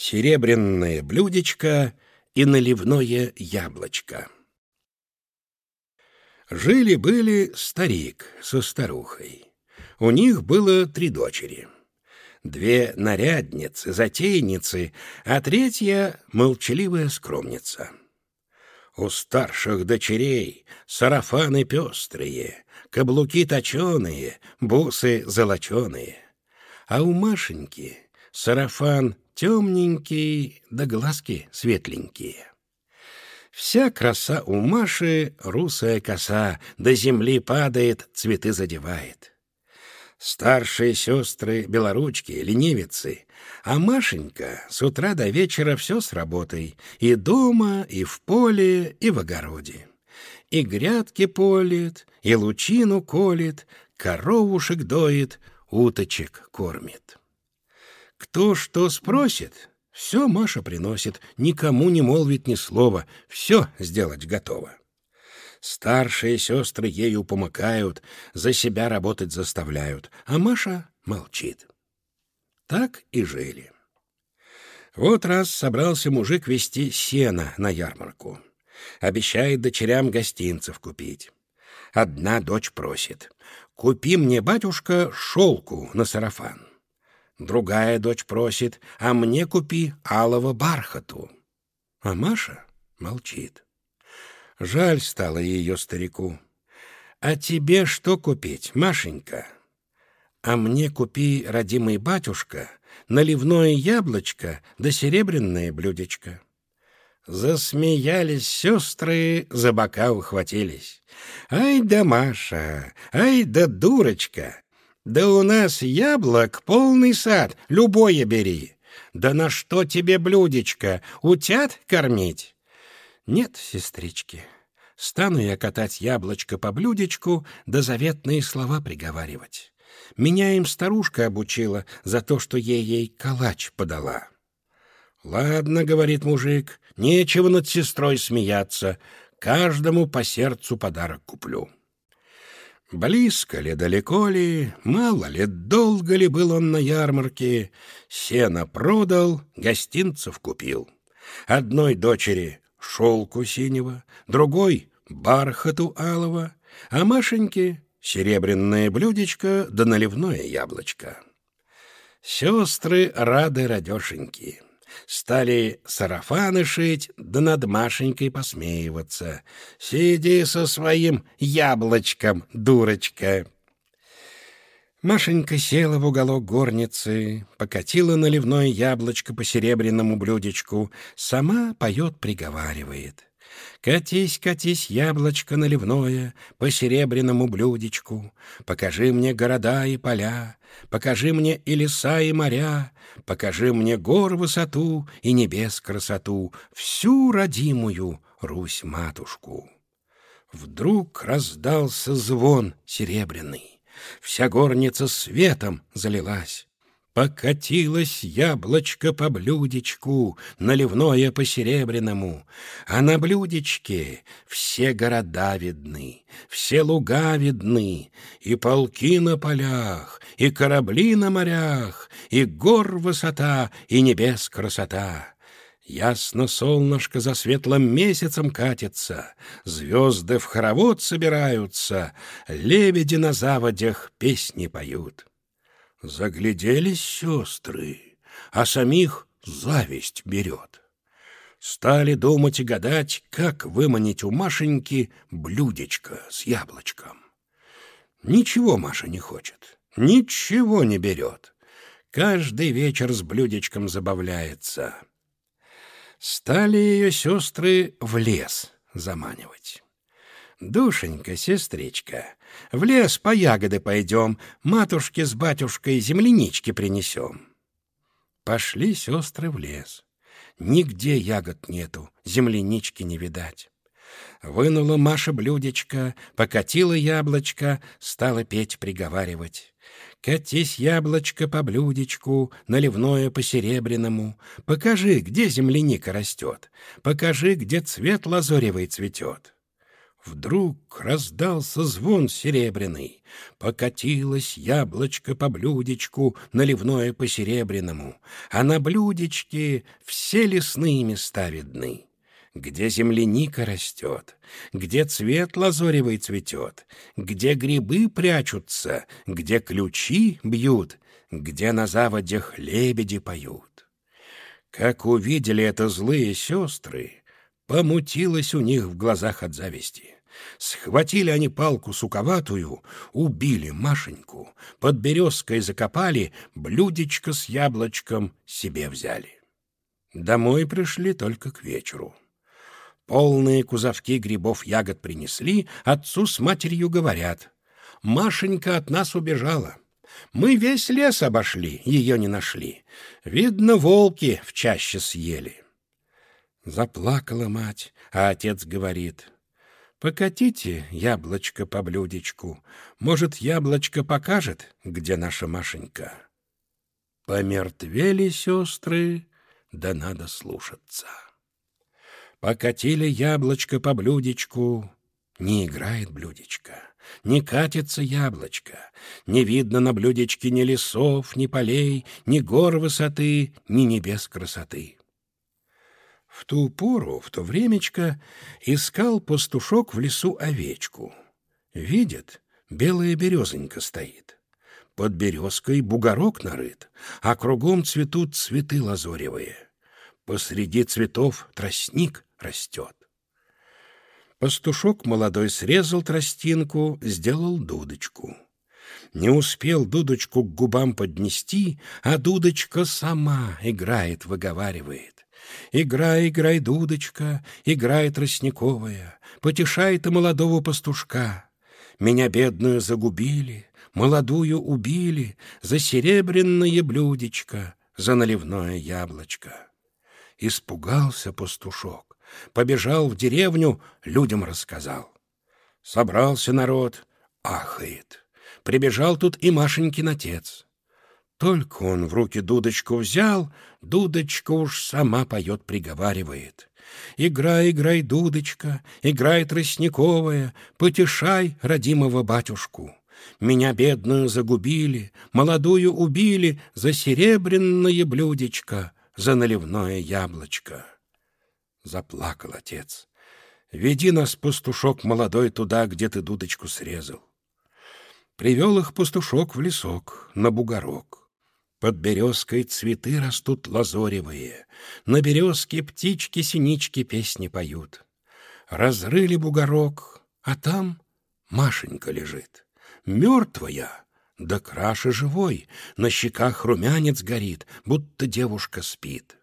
серебряное блюдечко и наливное яблочко. Жили-были старик со старухой. У них было три дочери. Две нарядницы, затейницы, а третья — молчаливая скромница. У старших дочерей сарафаны пестрые, каблуки точеные, бусы золоченые. А у Машеньки сарафан темненький, да глазки светленькие. Вся краса у Маши — русая коса, до земли падает, цветы задевает. Старшие сестры — белоручки, ленивицы, а Машенька с утра до вечера все с работой, и дома, и в поле, и в огороде. И грядки полит, и лучину колет, коровушек доит, уточек кормит. Кто что спросит, все Маша приносит, никому не молвит ни слова, все сделать готово. Старшие сестры ею помыкают, за себя работать заставляют, а Маша молчит. Так и жили. Вот раз собрался мужик вести сено на ярмарку. Обещает дочерям гостинцев купить. Одна дочь просит. «Купи мне, батюшка, шелку на сарафан». Другая дочь просит, а мне купи алого бархату. А Маша молчит. Жаль стало ее старику. А тебе что купить, Машенька? А мне купи, родимый батюшка, наливное яблочко да серебряное блюдечко. Засмеялись сестры, за бока ухватились. Ай да Маша, ай да дурочка, да у нас яблок полный сад, любое бери. Да на что тебе блюдечко, утят кормить? Нет, сестрички, стану я катать яблочко по блюдечку, да заветные слова приговаривать. Меня им старушка обучила за то, что ей ей калач подала. «Ладно, — говорит мужик, — нечего над сестрой смеяться, каждому по сердцу подарок куплю». Близко ли, далеко ли, мало ли, долго ли был он на ярмарке, сено продал, гостинцев купил. Одной дочери шелку синего, другой — бархату алого, а Машеньке — серебряное блюдечко да наливное яблочко. Сестры рады радешеньки. Стали сарафаны шить, да над Машенькой посмеиваться. «Сиди со своим яблочком, дурочка!» Машенька села в уголок горницы, покатила наливное яблочко по серебряному блюдечку, сама поет, приговаривает. Катись, катись, яблочко наливное, по серебряному блюдечку. Покажи мне города и поля, покажи мне и леса, и моря, покажи мне гор высоту и небес красоту, всю родимую Русь-матушку. Вдруг раздался звон серебряный, вся горница светом залилась. Покатилось яблочко по блюдечку, наливное по серебряному, а на блюдечке все города видны, все луга видны, и полки на полях, и корабли на морях, и гор высота, и небес красота. Ясно солнышко за светлым месяцем катится, Звезды в хоровод собираются, Лебеди на заводях песни поют. Загляделись сестры, а самих зависть берет. Стали думать и гадать, как выманить у Машеньки блюдечко с яблочком. Ничего Маша не хочет, ничего не берет. Каждый вечер с блюдечком забавляется. Стали ее сестры в лес заманивать. «Душенька, сестричка, в лес по ягоды пойдем, матушке с батюшкой землянички принесем». Пошли сестры в лес. Нигде ягод нету, землянички не видать. Вынула Маша блюдечко, покатила яблочко, стала петь приговаривать. «Катись, яблочко, по блюдечку, наливное по серебряному. Покажи, где земляника растет. Покажи, где цвет лазоревый цветет». Вдруг раздался звон серебряный, покатилось яблочко по блюдечку, наливное по серебряному, а на блюдечке все лесные места видны. Где земляника растет, где цвет лазоревый цветет, где грибы прячутся, где ключи бьют, где на заводях лебеди поют. Как увидели это злые сестры, Помутилось у них в глазах от зависти. Схватили они палку суковатую, убили Машеньку, под березкой закопали, блюдечко с яблочком себе взяли. Домой пришли только к вечеру. Полные кузовки грибов ягод принесли, отцу с матерью говорят. Машенька от нас убежала. Мы весь лес обошли, ее не нашли. Видно, волки в чаще съели. Заплакала мать, а отец говорит, «Покатите яблочко по блюдечку. Может, яблочко покажет, где наша Машенька?» Помертвели сестры, да надо слушаться. Покатили яблочко по блюдечку, не играет блюдечко, не катится яблочко, не видно на блюдечке ни лесов, ни полей, ни гор высоты, ни небес красоты. В ту пору, в то времечко, искал пастушок в лесу овечку. Видит, белая березонька стоит. Под березкой бугорок нарыт, а кругом цветут цветы лазоревые. Посреди цветов тростник растет. Пастушок молодой срезал тростинку, сделал дудочку. Не успел дудочку к губам поднести, а дудочка сама играет, выговаривает. Играй, играй, дудочка, играй, тростниковая, Потешай ты молодого пастушка. Меня бедную загубили, молодую убили За серебряное блюдечко, за наливное яблочко. Испугался пастушок, побежал в деревню, людям рассказал. Собрался народ, ахает. Прибежал тут и Машенькин отец. Только он в руки дудочку взял, дудочка уж сама поет, приговаривает. Играй, играй, дудочка, играй, тростниковая, потешай родимого батюшку. Меня бедную загубили, молодую убили за серебряное блюдечко, за наливное яблочко. Заплакал отец. Веди нас, пастушок молодой, туда, где ты дудочку срезал. Привел их пастушок в лесок, на бугорок. Под березкой цветы растут лазоревые, На березке птички-синички песни поют. Разрыли бугорок, а там Машенька лежит, Мертвая, да краше живой, На щеках румянец горит, Будто девушка спит.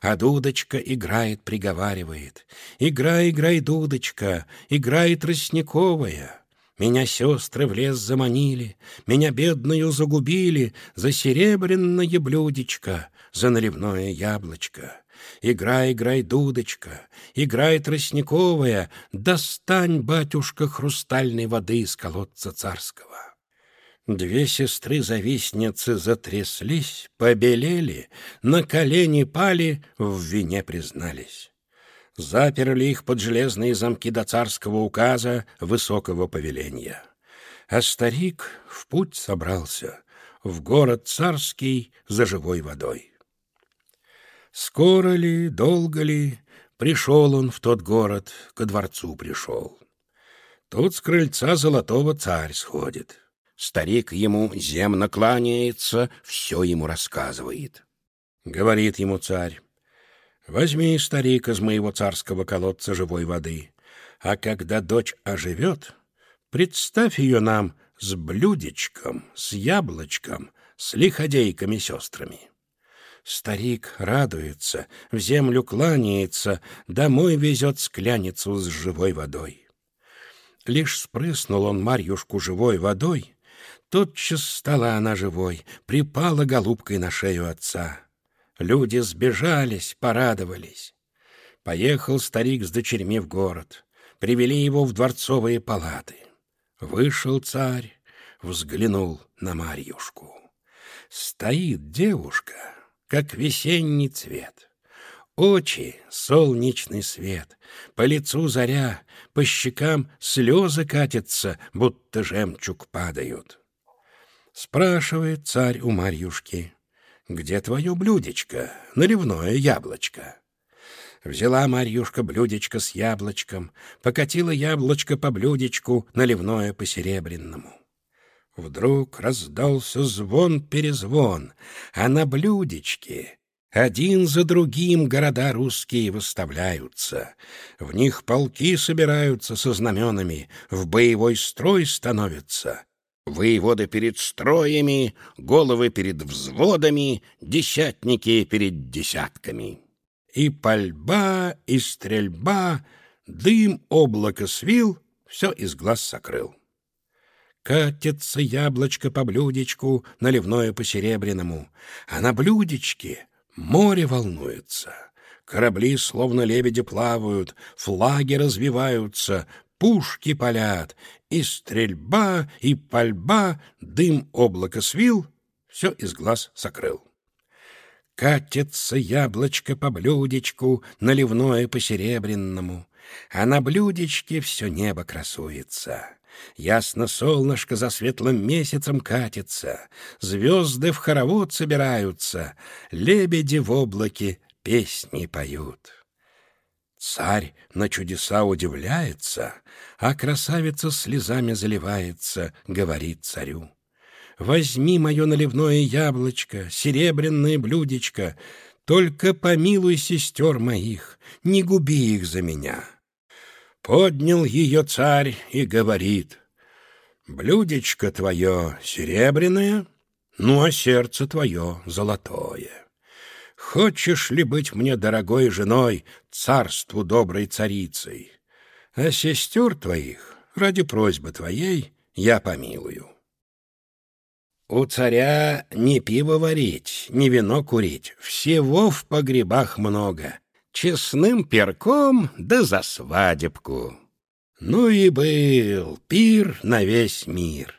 А дудочка играет, приговаривает. «Играй, играй, дудочка, играй, тростниковая!» Меня сестры в лес заманили, Меня бедную загубили За серебряное блюдечко, За наливное яблочко. Играй, играй, дудочка, Играй, тростниковая, Достань, батюшка, хрустальной воды Из колодца царского. Две сестры-завистницы затряслись, Побелели, на колени пали, В вине признались заперли их под железные замки до царского указа высокого повеления. А старик в путь собрался, в город царский за живой водой. Скоро ли, долго ли, пришел он в тот город, ко дворцу пришел. Тут с крыльца золотого царь сходит. Старик ему земно кланяется, все ему рассказывает. Говорит ему царь, Возьми, старик, из моего царского колодца живой воды, а когда дочь оживет, представь ее нам с блюдечком, с яблочком, с лиходейками-сестрами. Старик радуется, в землю кланяется, домой везет скляницу с живой водой. Лишь спрыснул он Марьюшку живой водой, тотчас стала она живой, припала голубкой на шею отца. Люди сбежались, порадовались. Поехал старик с дочерьми в город. Привели его в дворцовые палаты. Вышел царь, взглянул на Марьюшку. Стоит девушка, как весенний цвет. очи — солнечный свет, по лицу заря, по щекам слезы катятся, будто жемчуг падают. Спрашивает царь у Марьюшки, где твое блюдечко, наливное яблочко? Взяла Марьюшка блюдечко с яблочком, покатила яблочко по блюдечку, наливное по серебряному. Вдруг раздался звон-перезвон, а на блюдечке один за другим города русские выставляются. В них полки собираются со знаменами, в боевой строй становятся. Воеводы перед строями, головы перед взводами, десятники перед десятками. И пальба, и стрельба, дым облако свил, все из глаз сокрыл. Катится яблочко по блюдечку, наливное по серебряному, а на блюдечке море волнуется. Корабли, словно лебеди, плавают, флаги развиваются, пушки палят, и стрельба, и пальба, дым облако свил, все из глаз сокрыл. Катится яблочко по блюдечку, наливное по серебряному, а на блюдечке все небо красуется. Ясно солнышко за светлым месяцем катится, Звезды в хоровод собираются, Лебеди в облаке песни поют. Царь на чудеса удивляется, А красавица слезами заливается, Говорит царю. «Возьми мое наливное яблочко, Серебряное блюдечко, Только помилуй сестер моих, Не губи их за меня». Поднял ее царь и говорит, «Блюдечко твое серебряное, ну а сердце твое золотое. Хочешь ли быть мне дорогой женой, царству доброй царицей? А сестер твоих, ради просьбы твоей, я помилую». У царя не пиво варить, не вино курить, всего в погребах много честным перком да за свадебку. Ну и был пир на весь мир.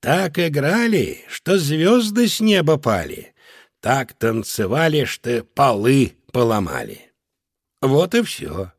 Так играли, что звезды с неба пали, так танцевали, что полы поломали. Вот и все.